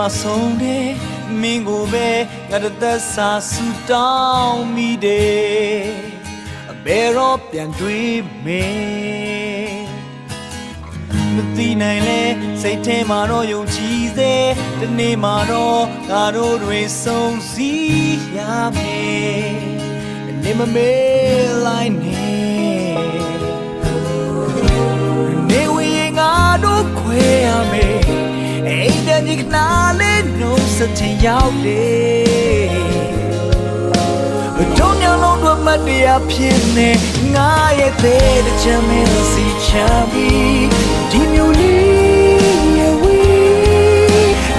မြို့ငယ်လေးမှာဆုံးတယ်မင်းကိုပဲငါတစ်သက်စာဆူတောင်းမိတယ်အဘယ်တော့ပြန်တွေ့မေမသိနိုင်လဲစိတ်ထဲမှာတော့ယုံကြည်စေဒီနေ့မှာတော့ငါတို့တွေဆုံးစည်းရမယ်နေမမေးလိုက်နေနေ အိမ်တန်းကြီးကနာလေးနှုတ်ဆက်ချင်ရောက်တယ်တို့ညလုံးတို့မတရားဖြစ်နေငါရဲ့သေးတဲ့ချမ်းမင်းစီချမ်းပြီးဒီမျိုးလေးရဲ့ဝီ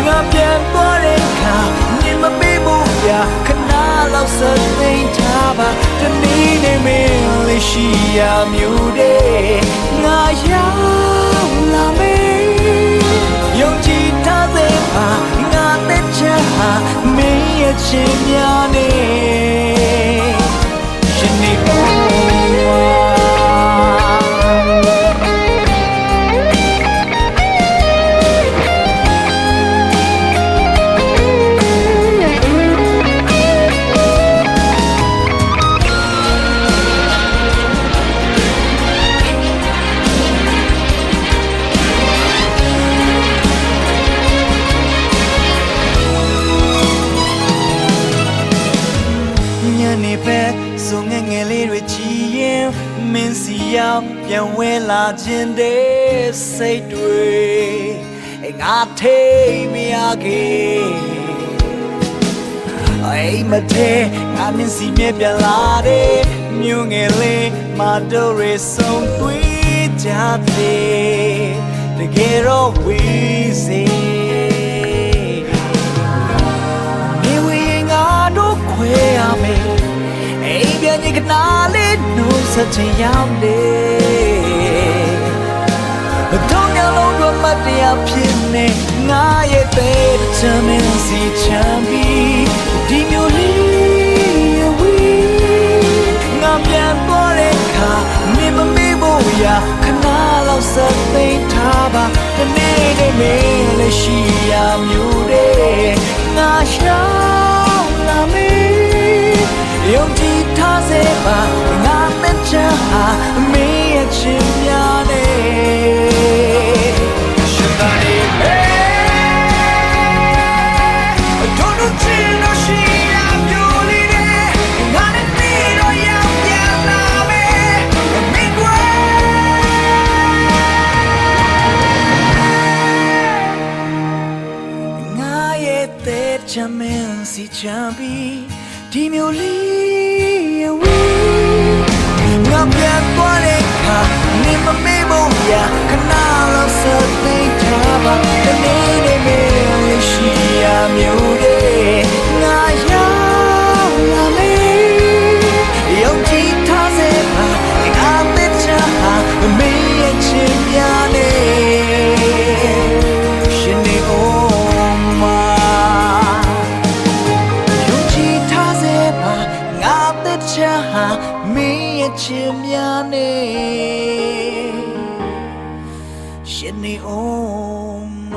ငါပြန်သွားတဲ့အခါမြင်မပေးဘူးပြခဏလောက်စသိမ်းထားပါတနေ့နဲ့မင်းလေးရှိရမျိုးတဲ့ငါရောက် နေပဲစုံငယ်ငယ်လေးတွေကြည်ရင်မင်းစီရောက်ပြန်ဝဲလာခြင်းတဲ့စိတ်တွေအငါထိတ်မရခဲ့အိမ်မထဲငါမင်းစီမြဲပြန်လာတဲ့မြို့ငယ်လေးမတော်ရဆုံးတွေ့ကြတဲ့တကယ်တော့ဝေး အိမ်ပြန်ကြီးကနာလေးနှုတ်ဆက်ချင်ရောက်လေတော့ညလုံးတို့မတရားဖြစ်နေငါရဲ့တဲ့ချမ်းမင်းစီချမ်းပြီးဒီမျိုးလေးရဲ့ဝီငါပြန်သွားတဲ့အခါနေမမေ့ဖို့ရာခဏလောက်စသိမ်းထားပါဒီနေ့နဲ့မင်းလည်းရှိရမျိုး ချမ်းမင်းစီချမ်းပြီးဒီမျိုးလေးရဲ့ဝီငါပြန်သွားတဲ့အခါနေမမေ့ဖို့ရခဏ ဟာမင်းရဲ့ချင်များနေရှင်နေအောင်မ